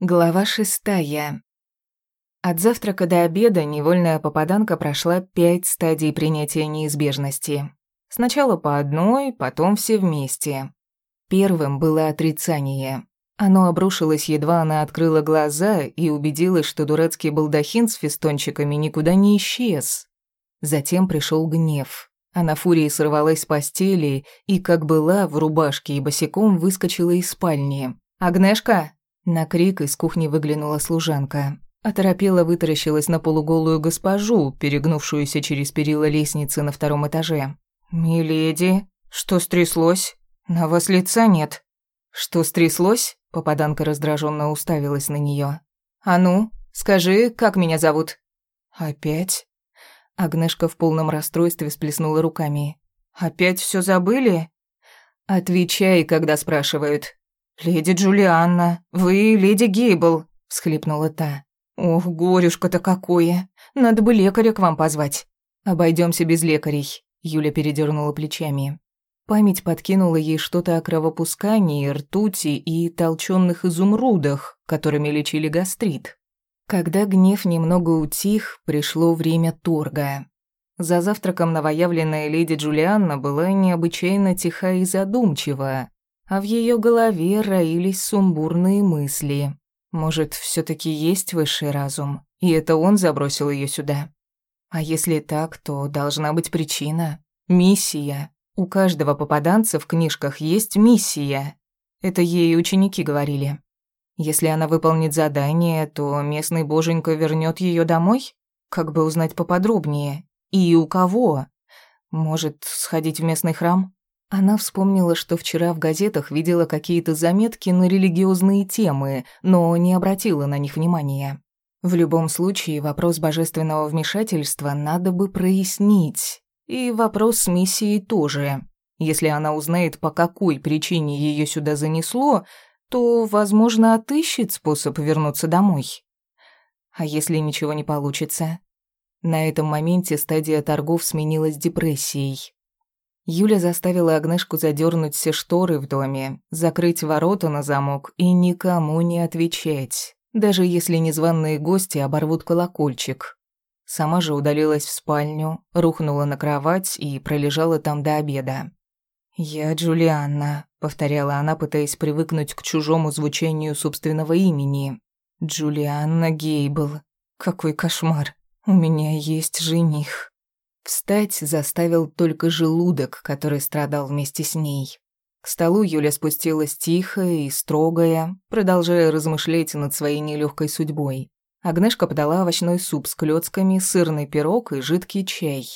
Глава шестая. От завтрака до обеда невольная попаданка прошла пять стадий принятия неизбежности. Сначала по одной, потом все вместе. Первым было отрицание. Оно обрушилось, едва она открыла глаза и убедилась, что дурацкий балдахин с фестончиками никуда не исчез. Затем пришел гнев. Она фурией сорвалась с постели и, как была, в рубашке и босиком выскочила из спальни. «Агнешка, на крик из кухни выглянула служанка. Оторопела вытаращилась на полуголую госпожу, перегнувшуюся через перила лестницы на втором этаже. «Миледи, что стряслось? На вас лица нет». «Что стряслось?» Попаданка раздраженно уставилась на нее. «А ну, скажи, как меня зовут?» «Опять?» Агнешка в полном расстройстве сплеснула руками. «Опять все забыли?» «Отвечай, когда спрашивают. «Леди Джулианна, вы леди Гейбл», — всхлипнула та. «Ох, горюшка-то какое! Надо бы лекаря к вам позвать». Обойдемся без лекарей», — Юля передернула плечами. Память подкинула ей что-то о кровопускании, ртути и толчённых изумрудах, которыми лечили гастрит. Когда гнев немного утих, пришло время торга. За завтраком новоявленная леди Джулианна была необычайно тиха и задумчива, а в ее голове роились сумбурные мысли. Может, все таки есть высший разум, и это он забросил ее сюда? А если так, то должна быть причина. Миссия. У каждого попаданца в книжках есть миссия. Это ей ученики говорили. Если она выполнит задание, то местный боженька вернет ее домой? Как бы узнать поподробнее? И у кого? Может, сходить в местный храм? Она вспомнила, что вчера в газетах видела какие-то заметки на религиозные темы, но не обратила на них внимания. В любом случае, вопрос божественного вмешательства надо бы прояснить. И вопрос с миссией тоже. Если она узнает, по какой причине ее сюда занесло, то, возможно, отыщет способ вернуться домой. А если ничего не получится? На этом моменте стадия торгов сменилась депрессией. Юля заставила Агнешку задернуть все шторы в доме, закрыть ворота на замок и никому не отвечать, даже если незваные гости оборвут колокольчик. Сама же удалилась в спальню, рухнула на кровать и пролежала там до обеда. «Я Джулианна», — повторяла она, пытаясь привыкнуть к чужому звучанию собственного имени. «Джулианна Гейбл. Какой кошмар. У меня есть жених». Встать заставил только желудок, который страдал вместе с ней. К столу Юля спустилась тихая и строгая, продолжая размышлять над своей нелегкой судьбой. Агнешка подала овощной суп с клёцками, сырный пирог и жидкий чай.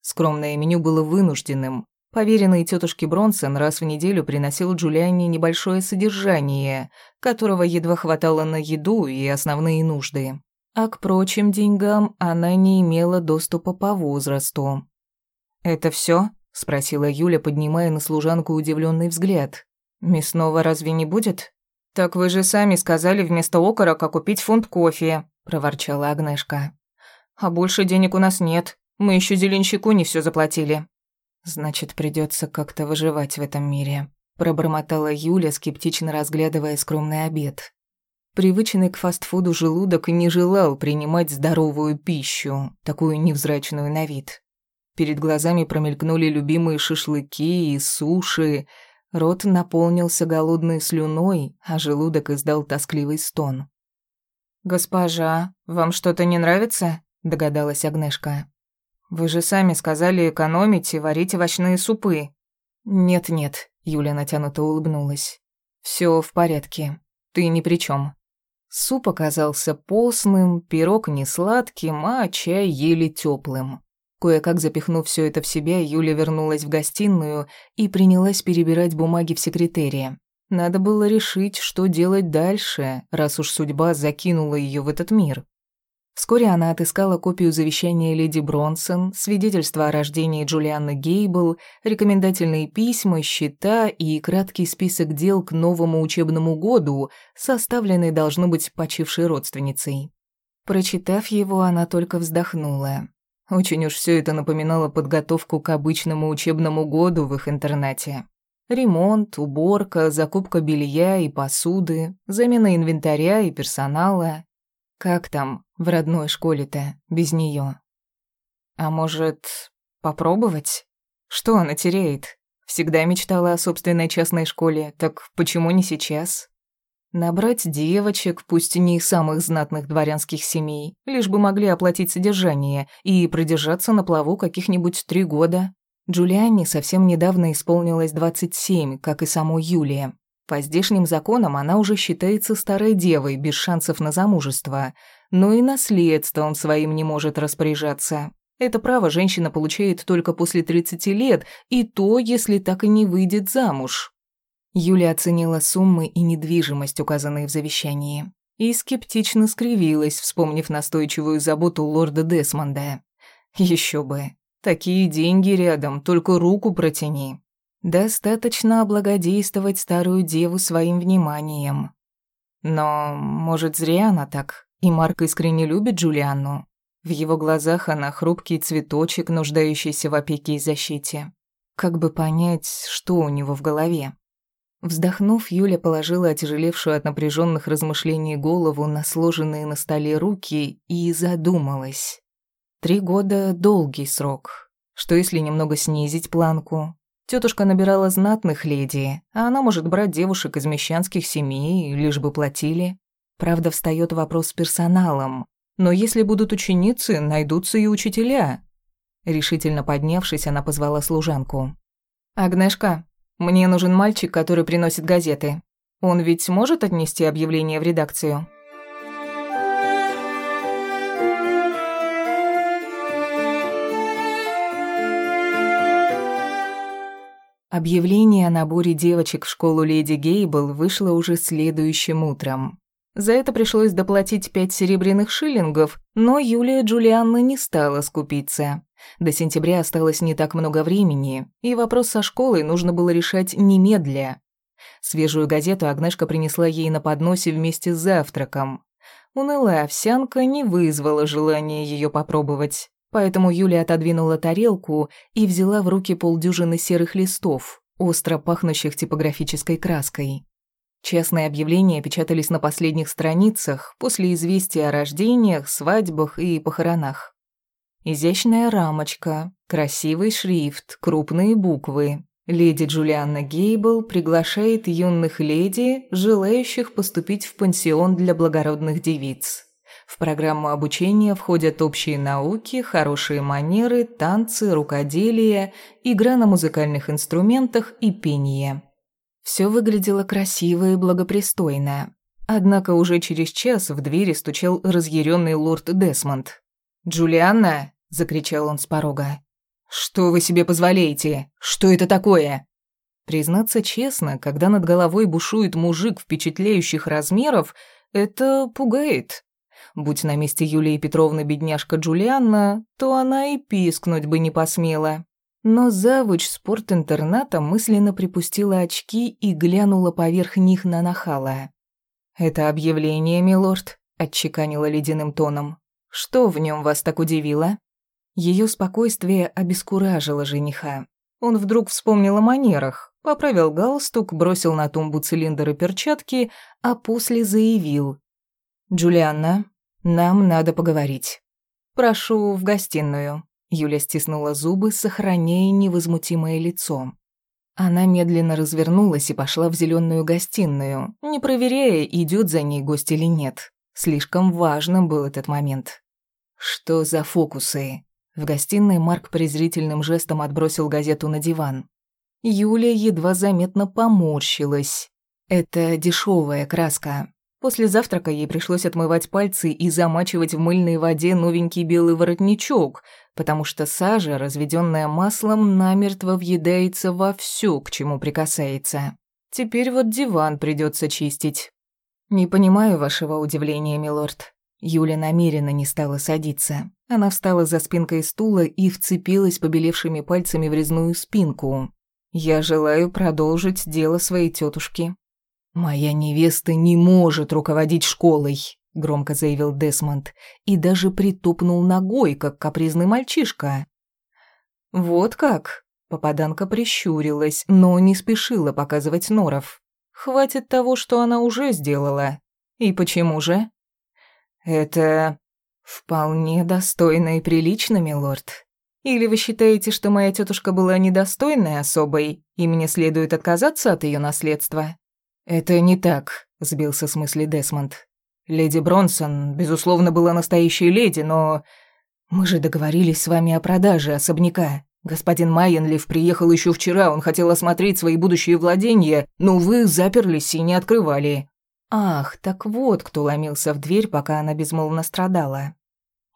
Скромное меню было вынужденным. Поверенный тетушке Бронсон раз в неделю приносил Джулиане небольшое содержание, которого едва хватало на еду и основные нужды а к прочим деньгам она не имела доступа по возрасту. «Это все? спросила Юля, поднимая на служанку удивленный взгляд. «Мясного разве не будет?» «Так вы же сами сказали вместо окорока купить фунт кофе», – проворчала Агнешка. «А больше денег у нас нет. Мы еще зеленщику не все заплатили». «Значит, придется как-то выживать в этом мире», – пробормотала Юля, скептично разглядывая скромный обед. Привычный к фастфуду желудок не желал принимать здоровую пищу, такую невзрачную на вид. Перед глазами промелькнули любимые шашлыки и суши, рот наполнился голодной слюной, а желудок издал тоскливый стон. «Госпожа, вам что-то не нравится?» – догадалась Агнешка. «Вы же сами сказали экономить и варить овощные супы». «Нет-нет», – Юля натянуто улыбнулась. «Всё в порядке. Ты ни при чём. Суп оказался постным, пирог не сладким, а чай еле теплым. Кое-как запихнув все это в себя, Юля вернулась в гостиную и принялась перебирать бумаги в секретарие. Надо было решить, что делать дальше, раз уж судьба закинула ее в этот мир. Вскоре она отыскала копию завещания леди Бронсон, свидетельство о рождении Джулианны Гейбл, рекомендательные письма, счета и краткий список дел к новому учебному году, составленный, должно быть, почившей родственницей. Прочитав его, она только вздохнула. Очень уж все это напоминало подготовку к обычному учебному году в их интернате. Ремонт, уборка, закупка белья и посуды, замена инвентаря и персонала. Как там в родной школе-то без нее? А может, попробовать? Что она теряет? Всегда мечтала о собственной частной школе, так почему не сейчас? Набрать девочек, пусть не из самых знатных дворянских семей, лишь бы могли оплатить содержание и продержаться на плаву каких-нибудь три года. Джулианне совсем недавно исполнилось 27, как и самой Юлии. По здешним законам она уже считается старой девой, без шансов на замужество, но и наследством своим не может распоряжаться. Это право женщина получает только после 30 лет, и то, если так и не выйдет замуж. Юля оценила суммы и недвижимость, указанные в завещании, и скептично скривилась, вспомнив настойчивую заботу лорда Десмонда. Еще бы. Такие деньги рядом, только руку протяни. Достаточно облагодействовать старую деву своим вниманием. Но, может, зря она так, и Марк искренне любит Джулианну. В его глазах она хрупкий цветочек, нуждающийся в опеке и защите. Как бы понять, что у него в голове? Вздохнув, Юля положила отяжелевшую от напряженных размышлений голову на сложенные на столе руки и задумалась. Три года — долгий срок. Что если немного снизить планку? Тетушка набирала знатных леди, а она может брать девушек из мещанских семей, лишь бы платили. Правда, встает вопрос с персоналом. Но если будут ученицы, найдутся и учителя. Решительно поднявшись, она позвала служанку. «Агнешка, мне нужен мальчик, который приносит газеты. Он ведь может отнести объявление в редакцию?» Объявление о наборе девочек в школу леди Гейбл вышло уже следующим утром. За это пришлось доплатить пять серебряных шиллингов, но Юлия Джулианна не стала скупиться. До сентября осталось не так много времени, и вопрос со школой нужно было решать немедля. Свежую газету Агнешка принесла ей на подносе вместе с завтраком. Унылая овсянка не вызвала желания ее попробовать, поэтому Юля отодвинула тарелку и взяла в руки полдюжины серых листов, остро пахнущих типографической краской. Частные объявления печатались на последних страницах после известия о рождениях, свадьбах и похоронах. Изящная рамочка, красивый шрифт, крупные буквы. Леди Джулианна Гейбл приглашает юных леди, желающих поступить в пансион для благородных девиц. В программу обучения входят общие науки, хорошие манеры, танцы, рукоделие, игра на музыкальных инструментах и пение. Все выглядело красиво и благопристойно. Однако уже через час в двери стучал разъяренный лорд Десмонд. «Джулианна!» — закричал он с порога. «Что вы себе позволяете? Что это такое?» Признаться честно, когда над головой бушует мужик впечатляющих размеров, это пугает. Будь на месте Юлии Петровны бедняжка Джулианна, то она и пискнуть бы не посмела. Но завуч спортинтерната мысленно припустила очки и глянула поверх них на нахала. «Это объявление, милорд», — отчеканила ледяным тоном. Что в нем вас так удивило? Ее спокойствие обескуражило жениха. Он вдруг вспомнил о манерах, поправил галстук, бросил на тумбу цилиндр и перчатки, а после заявил. «Джулианна, нам надо поговорить. Прошу в гостиную». Юля стиснула зубы, сохраняя невозмутимое лицо. Она медленно развернулась и пошла в зеленую гостиную, не проверяя, идет за ней гость или нет. Слишком важным был этот момент. Что за фокусы? В гостиной Марк презрительным жестом отбросил газету на диван. Юлия едва заметно поморщилась. Это дешевая краска. После завтрака ей пришлось отмывать пальцы и замачивать в мыльной воде новенький белый воротничок, потому что сажа, разведенная маслом, намертво въедается во все, к чему прикасается. Теперь вот диван придется чистить. Не понимаю вашего удивления, милорд. Юля намеренно не стала садиться. Она встала за спинкой стула и вцепилась побелевшими пальцами в резную спинку. «Я желаю продолжить дело своей тетушки». «Моя невеста не может руководить школой», — громко заявил Десмонд, и даже притопнул ногой, как капризный мальчишка. «Вот как? Попаданка прищурилась, но не спешила показывать норов. Хватит того, что она уже сделала. И почему же? Это вполне достойно и прилично, милорд. Или вы считаете, что моя тетушка была недостойной особой, и мне следует отказаться от ее наследства? Это не так, сбился с мысли Десмонд. Леди Бронсон, безусловно, была настоящей леди, но мы же договорились с вами о продаже особняка. Господин Майенлиф приехал еще вчера, он хотел осмотреть свои будущие владения, но вы заперлись и не открывали. Ах, так вот, кто ломился в дверь, пока она безмолвно страдала.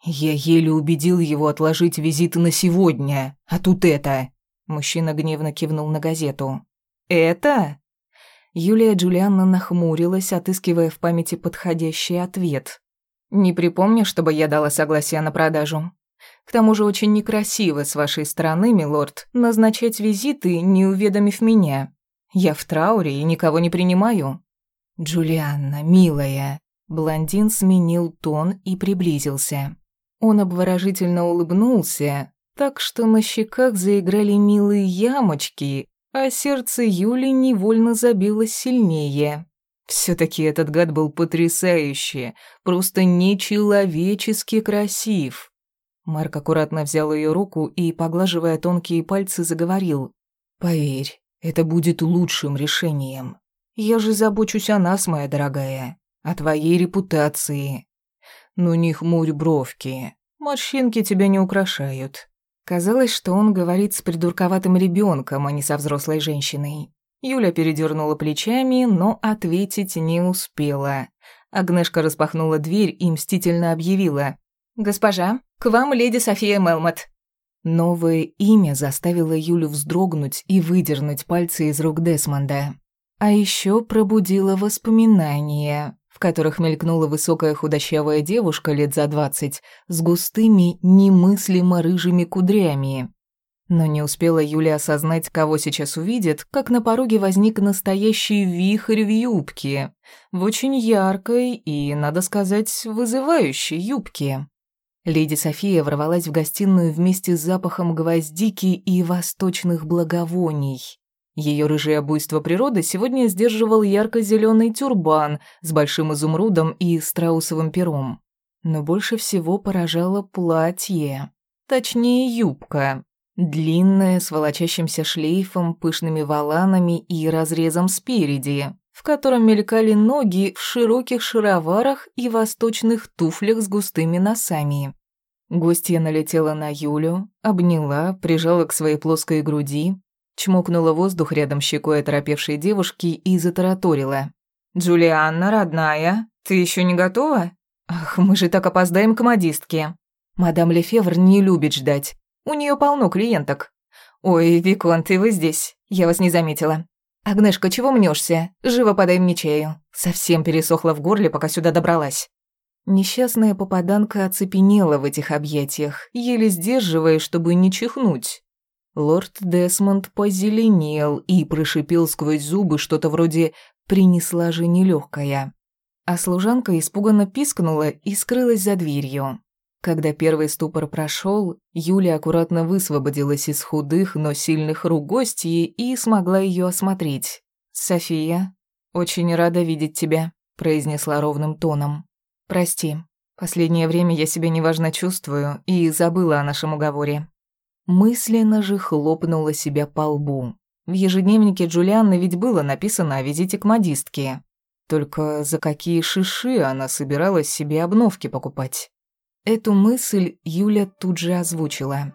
Я еле убедил его отложить визит на сегодня, а тут это. Мужчина гневно кивнул на газету. Это? Юлия Джулианна нахмурилась, отыскивая в памяти подходящий ответ. Не припомню, чтобы я дала согласие на продажу. К тому же очень некрасиво с вашей стороны, милорд, назначать визиты, не уведомив меня. Я в трауре и никого не принимаю». «Джулианна, милая». Блондин сменил тон и приблизился. Он обворожительно улыбнулся, так что на щеках заиграли милые ямочки, а сердце Юли невольно забилось сильнее. все таки этот гад был потрясающий, просто нечеловечески красив. Марк аккуратно взял ее руку и, поглаживая тонкие пальцы, заговорил. «Поверь, это будет лучшим решением. Я же забочусь о нас, моя дорогая, о твоей репутации. Ну не хмурь бровки, морщинки тебя не украшают». Казалось, что он говорит с придурковатым ребенком, а не со взрослой женщиной. Юля передернула плечами, но ответить не успела. Агнешка распахнула дверь и мстительно объявила. «Госпожа, к вам леди София Мелмот». Новое имя заставило Юлю вздрогнуть и выдернуть пальцы из рук Десмонда. А еще пробудило воспоминания, в которых мелькнула высокая худощавая девушка лет за двадцать с густыми, немыслимо рыжими кудрями. Но не успела Юля осознать, кого сейчас увидит, как на пороге возник настоящий вихрь в юбке. В очень яркой и, надо сказать, вызывающей юбке. Леди София ворвалась в гостиную вместе с запахом гвоздики и восточных благовоний. Ее рыжее буйство природы сегодня сдерживал ярко зеленый тюрбан с большим изумрудом и страусовым пером. Но больше всего поражало платье. Точнее, юбка. Длинная, с волочащимся шлейфом, пышными воланами и разрезом спереди, в котором мелькали ноги в широких шароварах и восточных туфлях с густыми носами. Гостья налетела на Юлю, обняла, прижала к своей плоской груди, чмокнула воздух рядом щекой оторопевшей девушки и затараторила. «Джулианна, родная, ты еще не готова? Ах, мы же так опоздаем к модистке. Мадам Лефевр не любит ждать. У нее полно клиенток. Ой, Виконт, и вы здесь. Я вас не заметила. «Агнешка, чего мнешься? Живо подай мне чаю». Совсем пересохла в горле, пока сюда добралась. Несчастная попаданка оцепенела в этих объятиях, еле сдерживая, чтобы не чихнуть. Лорд Десмонд позеленел и прошипел сквозь зубы что-то вроде «принесла же нелегкая». А служанка испуганно пискнула и скрылась за дверью. Когда первый ступор прошел, Юля аккуратно высвободилась из худых, но сильных рук гостьи и смогла ее осмотреть. «София, очень рада видеть тебя», – произнесла ровным тоном. «Прости, последнее время я себя неважно чувствую и забыла о нашем уговоре». Мысленно же хлопнула себя по лбу. В ежедневнике Джулианны ведь было написано о визите к модистке. Только за какие шиши она собиралась себе обновки покупать? Эту мысль Юля тут же озвучила.